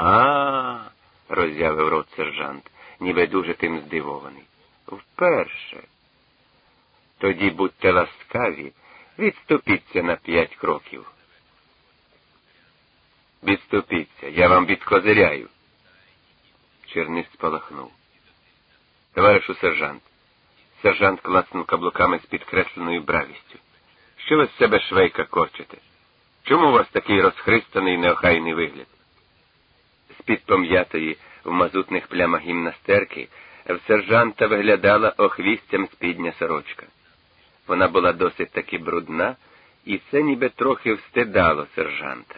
А, роззявив рот сержант, ніби дуже тим здивований. Вперше. Тоді будьте ласкаві, відступіться на п'ять кроків. Відступіться, я вам відкозиряю. Чернис спалахнув. Товаришу сержант. Сержант клацнув каблуками з підкресленою бравістю. Що ви з себе швейка корчите? Чому у вас такий розхристаний неохайний вигляд? З-під пом'ятої в мазутних плямах гімнастерки в сержанта виглядала охвістям спідня сорочка. Вона була досить таки брудна, і це ніби трохи встидало сержанта.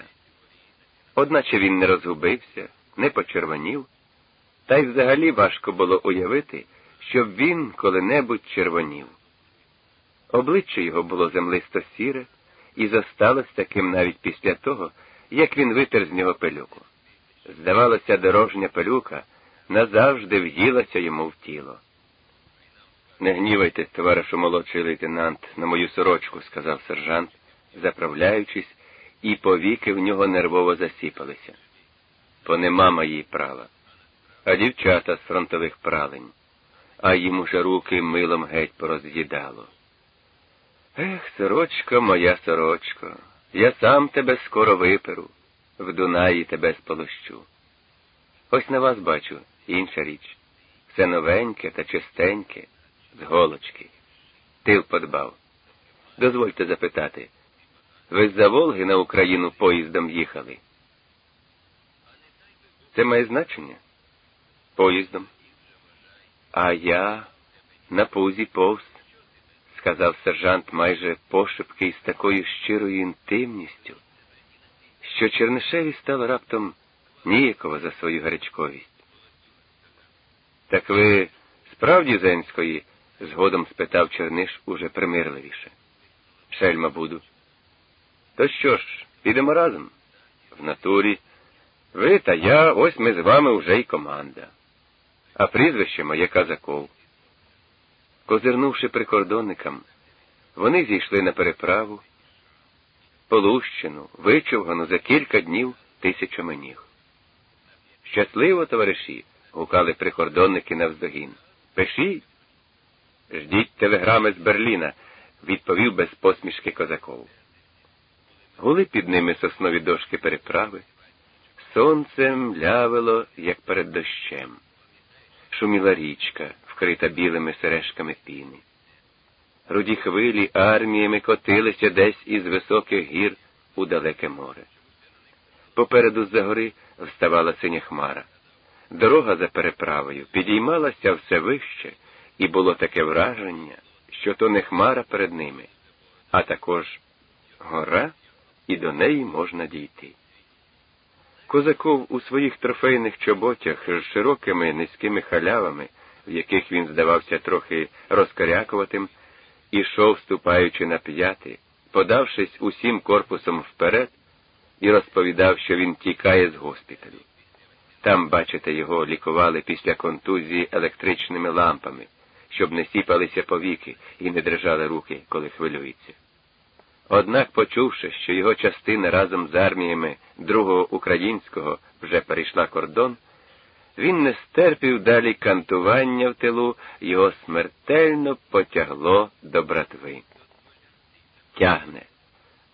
Одначе він не розгубився, не почервонів, та й взагалі важко було уявити, щоб він коли-небудь червонів. Обличчя його було землисто сіре і зосталось таким навіть після того, як він витер з нього пилюку. Здавалося, дорожня пилюка назавжди в'їлася йому в тіло. Не гнівайтесь, товаришу молодший лейтенант, на мою сорочку, сказав сержант, заправляючись, і повіки в нього нервово засіпалися. Бо нема моїй права. А дівчата з фронтових пралень, а їм уже руки милом геть пороз'їдало. Ех, сорочко, моя сорочко, я сам тебе скоро виперу, в Дунаї тебе сполощу. Ось на вас бачу інша річ. Все новеньке та чистеньке, з голочки. Тил подбав. Дозвольте запитати, ви з за Волги на Україну поїздом їхали? Це має значення? Поїздом. А я на пузі повз сказав сержант майже пошепки і з такою щирою інтимністю, що Чернишеві стало раптом ніяково за свою гарячковість. Так ви справді Зенської? згодом спитав Черниш уже примирливіше. Шельма буду. То що ж, підемо разом? В натурі. Ви та я, ось ми з вами вже й команда. А прізвище моє Казаков. Козирнувши прикордонникам, вони зійшли на переправу, полущену, вичовгану за кілька днів тисячами ніг. Щасливо, товариші, гукали прикордонники навздогін. Пишіть. Ждіть телеграми з Берліна, відповів без посмішки козаков. Гули під ними соснові дошки переправи, сонцем лявило, як перед дощем. Шуміла річка, вкрита білими сережками піни. Руді хвилі арміями котилися десь із високих гір у далеке море. Попереду з-за гори вставала синя хмара. Дорога за переправою підіймалася все вище, і було таке враження, що то не хмара перед ними, а також гора, і до неї можна дійти. Козаков у своїх трофейних чоботях з широкими низькими халявами, в яких він здавався трохи розкарякуватим, ішов, ступаючи на п'яти, подавшись усім корпусом вперед, і розповідав, що він тікає з госпіталю. Там, бачите, його лікували після контузії електричними лампами, щоб не сіпалися повіки і не дрижали руки, коли хвилюється. Однак, почувши, що його частина разом з арміями другого українського вже перейшла кордон, він не стерпів далі кантування в тилу, його смертельно потягло до братви. Тягне.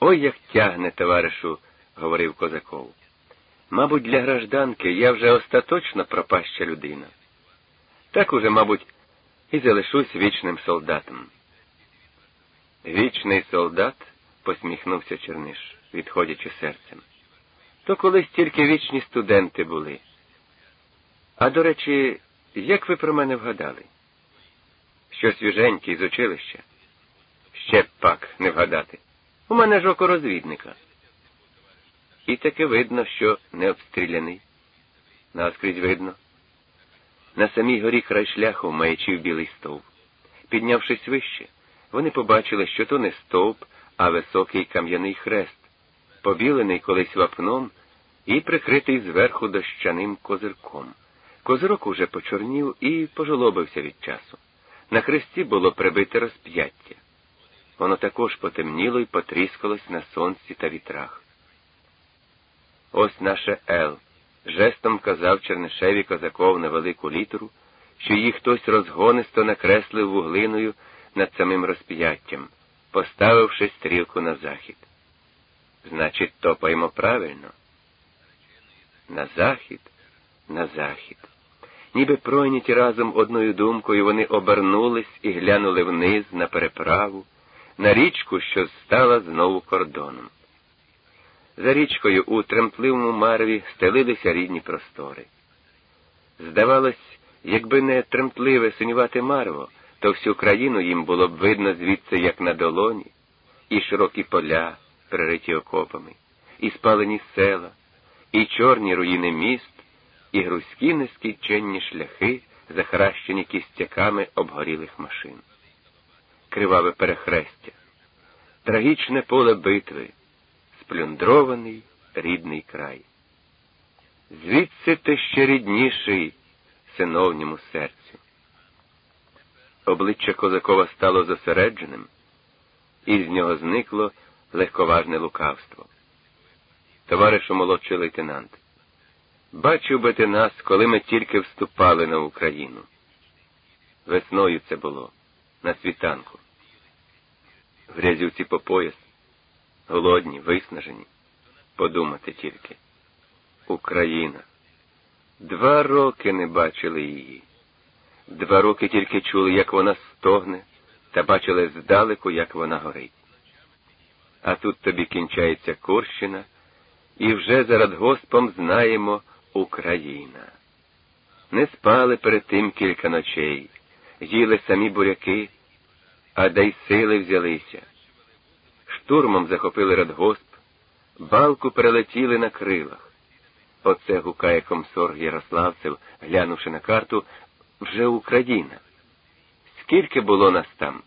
Ой, як тягне, товаришу, говорив козаков. Мабуть, для гражданки я вже остаточно пропаща людина. Так уже, мабуть, і залишусь вічним солдатом. Вічний солдат, посміхнувся Черниш, відходячи серцем. То колись тільки вічні студенти були. А до речі, як ви про мене вгадали? Що свіженький з училища? Ще б пак не вгадати. У мене ж око розвідника. І таке видно, що не обстріляний. Наскрізь видно. На самій горі край шляху маячив білий стовп. Піднявшись вище, вони побачили, що то не стовп, а високий кам'яний хрест, побілений колись вапном і прикритий зверху дощаним козирком. Козирок уже почорнів і пожолобився від часу. На хресті було прибите розп'яття. Воно також потемніло і потріскалось на сонці та вітрах. Ось наше Ел, жестом казав Чернишеві козаков на велику літеру, що її хтось розгонисто накреслив вуглиною над самим розп'яттям, поставивши стрілку на захід. Значить, топаємо правильно. На захід, на захід. Ніби пройняті разом одною думкою, вони обернулись і глянули вниз на переправу, на річку, що стала знову кордоном. За річкою у тремтливому марві стелилися рідні простори. Здавалось, якби не тремтливе синювате марво, то всю країну їм було б видно звідси, як на долоні, і широкі поля, перериті окопами, і спалені села, і чорні руїни міст, і грузькі нескінченні шляхи, захаращені кістяками обгорілих машин. Криваве перехрестя, трагічне поле битви, сплюндрований рідний край. Звідси ти ще рідніший синовньому серцю. Обличчя Козакова стало зосередженим, і з нього зникло легковажне лукавство. Товаришу молодший лейтенант, бачив би ти нас, коли ми тільки вступали на Україну. Весною це було, на світанку. В грязюці по пояс, голодні, виснажені. Подумати тільки. Україна. Два роки не бачили її. Два роки тільки чули, як вона стогне, та бачили здалеку, як вона горить. А тут тобі кінчається Курщина, і вже зарад Госпом знаємо Україна. Не спали перед тим кілька ночей, їли самі буряки, а дай сили взялися. Штурмом захопили радгосп, балку перелетіли на крилах. Оце гукає комсор Ярославцев, глянувши на карту, вже Україна. Скільки було нас там,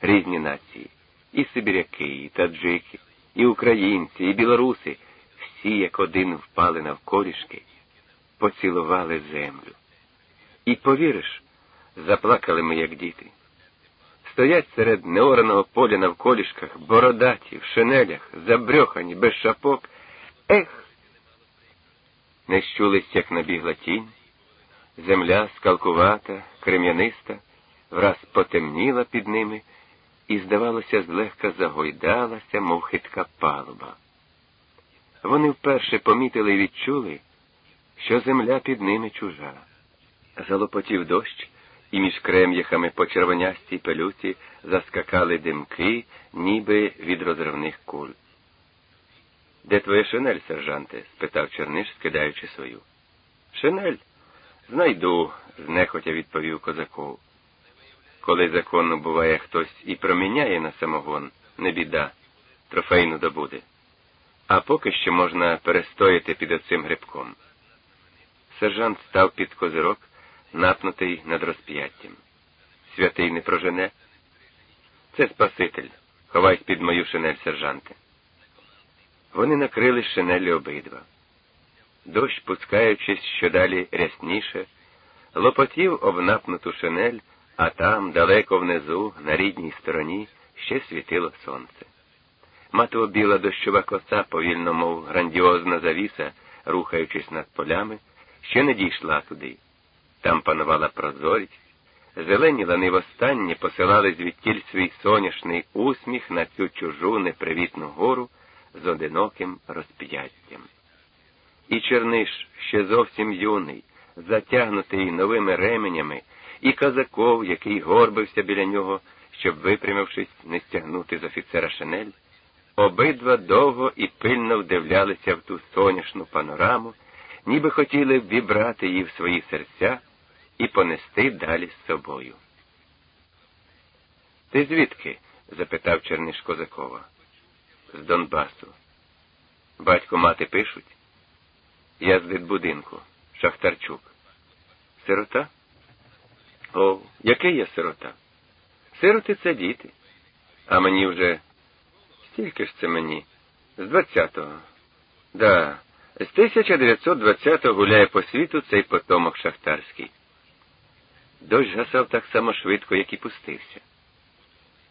різні нації, і сибіряки, і таджики, і українці, і білоруси, всі як один впали навколішки, поцілували землю. І повіриш, заплакали ми, як діти. Стоять серед неораного поля навколішках, бородаті, в шинелях, забрьохані, без шапок. Ех! Не щулись, як набігла тінь. Земля скалкувата, крем'яниста, враз потемніла під ними і, здавалося, злегка загойдалася, мов хитка палуба. Вони вперше помітили і відчули, що земля під ними чужа. Залопотів дощ, і між крем'яхами по червонястій пелюці заскакали димки, ніби від розривних куль. Де твоя шинель, сержанте? спитав Черниш, скидаючи свою. Шинель? Знайду, знехотя відповів козаков. Коли законно буває хтось і проміняє на самогон, не біда, трофейну добуде. А поки що можна перестояти під оцим грибком. Сержант став під козирок, напнутий над розп'яттям. Святий не прожене. Це Спаситель. Ховайсь під мою шинель, сержанте. Вони накрили шинелі обидва. Дощ, пускаючись щодалі рясніше, лопотів об напнуту шинель, а там, далеко внизу, на рідній стороні, ще світило сонце. Матово біла дощова коса, повільно, мов грандіозна завіса, рухаючись над полями, ще не дійшла туди. Там панувала прозорість, зелені лани востаннє посилали звідтіль свій соняшний усміх на цю чужу непривітну гору з одиноким розп'яттям. І Черниш, ще зовсім юний, затягнутий новими ременями, і казаков, який горбився біля нього, щоб, випрямившись, не стягнути з офіцера шинель, обидва довго і пильно вдивлялися в ту соняшну панораму, ніби хотіли вібрати її в свої серця і понести далі з собою. Ти звідки? запитав Черниш Козакова. З Донбасу. Батько мати пишуть. Я з будинку, Шахтарчук. Сирота? О, який я сирота? Сироти це діти. А мені вже стільки ж це мені. З 20-го. Да, з 1920-го гуляє по світу цей потомок шахтарський. Дощ гасав так само швидко, як і пустився.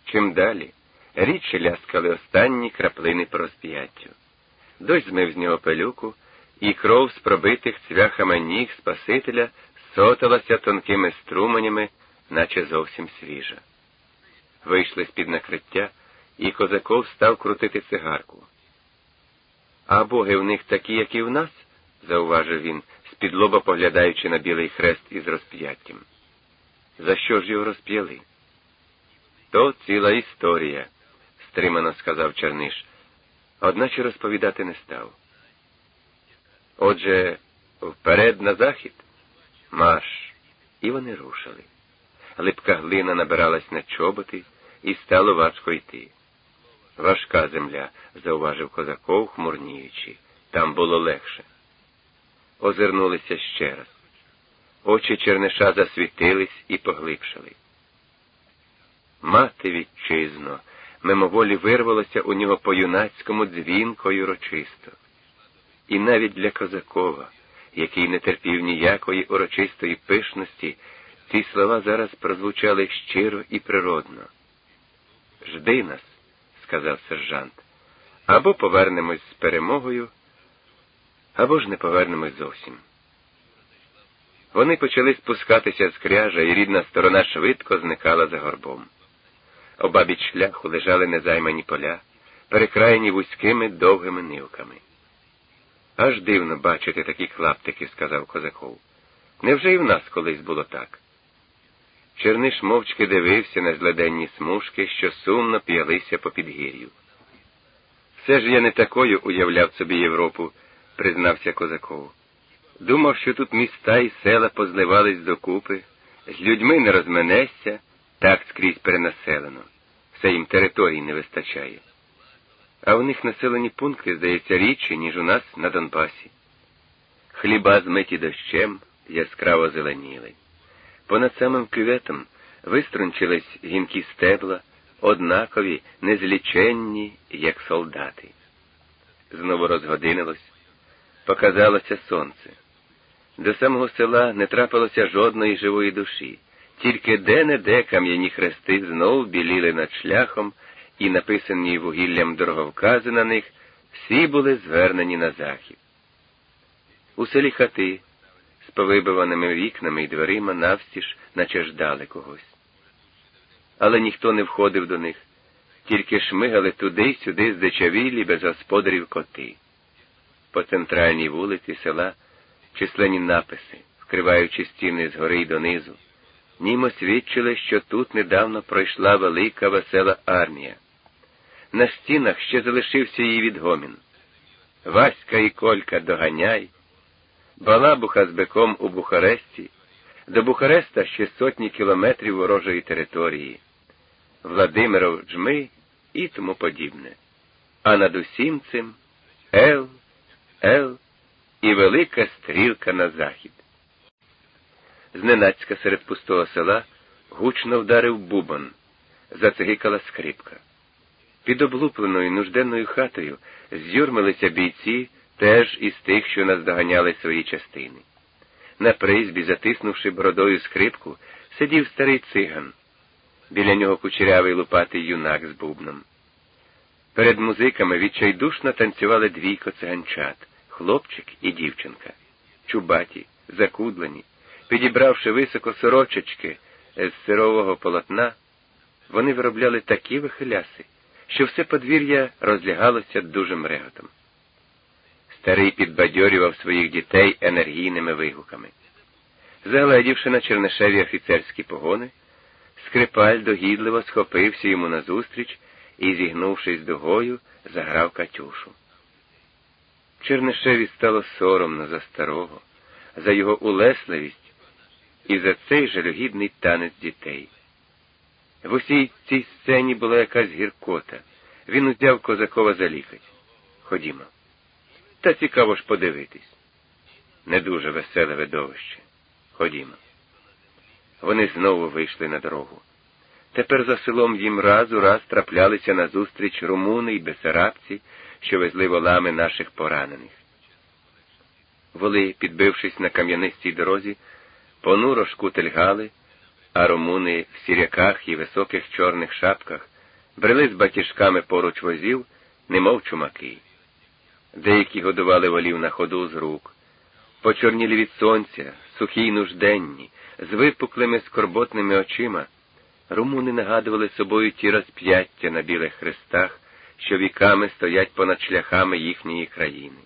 Чим далі, рідше ляскали останні краплини по розп'яттю. Дощ змив з нього пилюку, і кров з пробитих цвяхами ніг Спасителя соталася тонкими струменями, наче зовсім свіжа. Вийшли з під накриття, і козаков став крутити цигарку. А боги в них такі, як і в нас, зауважив він, з-під лоба поглядаючи на білий хрест із розп'яттям. За що ж його розп'яли? То ціла історія, стримано сказав Черниш, одначе розповідати не став. Отже, вперед на захід, марш, і вони рушили. Липка глина набиралась на чоботи і стало важко йти. Важка земля, зауважив козаков, хмурніючи, там було легше. Озирнулися ще раз. Очі Черниша засвітились і поглибшали. Мати вітчизно, мимоволі вирвалося у нього по юнацькому дзвінко урочисто. І навіть для Козакова, який не терпів ніякої урочистої пишності, ці слова зараз прозвучали щиро і природно. Жди нас, сказав сержант, або повернемось з перемогою, або ж не повернемось зовсім. Вони почали спускатися з кряжа, і рідна сторона швидко зникала за горбом. Обабіч шляху лежали незаймані поля, перекраєні вузькими довгими нивками. Аж дивно бачити такі клаптики, сказав козаков. Невже і в нас колись було так? Черниш мовчки дивився на зледенні смужки, що сумно п'ялися по підгір'ю. Все ж я не такою уявляв собі Європу, признався козаков. Думав, що тут міста і села позливались докупи, з людьми не розменешся, так скрізь перенаселено, все їм території не вистачає. А у них населені пункти, здається, рідші, ніж у нас на Донбасі. Хліба змиті дощем яскраво зеленіли. Понад самим кюветом виструнчились гінкі стебла, однакові, незліченні, як солдати. Знову розгодинилось, показалося сонце. До самого села не трапилося жодної живої душі, тільки де-не-де кам'яні хрести знов біліли над шляхом, і написані вугіллям дороговкази на них всі були звернені на захід. У селі хати з повибиваними вікнами і дверима навстіж наче ждали когось. Але ніхто не входив до них, тільки шмигали туди й сюди здичавілі без господарів коти. По центральній вулиці села численні написи, вкриваючи стіни згори й донизу, німо свідчили, що тут недавно пройшла велика весела армія. На стінах ще залишився її відгомін. Васька і Колька доганяй, Балабуха з биком у Бухаресті, до Бухареста ще сотні кілометрів ворожої території, Владимиров джми і тому подібне. А над усім цим Ел, Ел і велика стрілка на захід. Зненацька серед пустого села гучно вдарив бубон, зацигикала скрипка. Під облупленою нужденною хатою з'юрмилися бійці теж із тих, що наздоганяли свої частини. На призбі, затиснувши бородою скрипку, сидів старий циган. Біля нього кучерявий лупатий юнак з бубном. Перед музиками відчайдушно танцювали двійко циганчат хлопчик і дівчинка, чубаті, закудлені, підібравши високо сорочечки з сирового полотна, вони виробляли такі вихиляси, що все подвір'я розлягалося дужим реготом. Старий підбадьорював своїх дітей енергійними вигуками. Загледівши на Чернишеві офіцерські погони, скрипаль догідливо схопився йому назустріч і, зігнувшись дугою, заграв Катюшу. Чернишеві стало соромно за старого, за його улесливість і за цей жалюгідний танець дітей. В усій цій сцені була якась гіркота. Він узяв козакова за лікать. Ходімо. Та цікаво ж подивитись. Не дуже веселе видовище. Ходімо. Вони знову вийшли на дорогу. Тепер за селом їм раз у раз траплялися назустріч румуни й бесарабці, що везли волами наших поранених. Воли, підбившись на кам'янистій дорозі, понуро шкутельгали, а румуни в сіряках і високих чорних шапках брели з батіжками поруч возів, немов чумаки. Деякі годували волів на ходу з рук, почорнілі від сонця, сухі й нужденні, з випуклими скорботними очима, румуни нагадували собою ті розп'яття на білих хрестах, що віками стоять понад шляхами їхньої країни.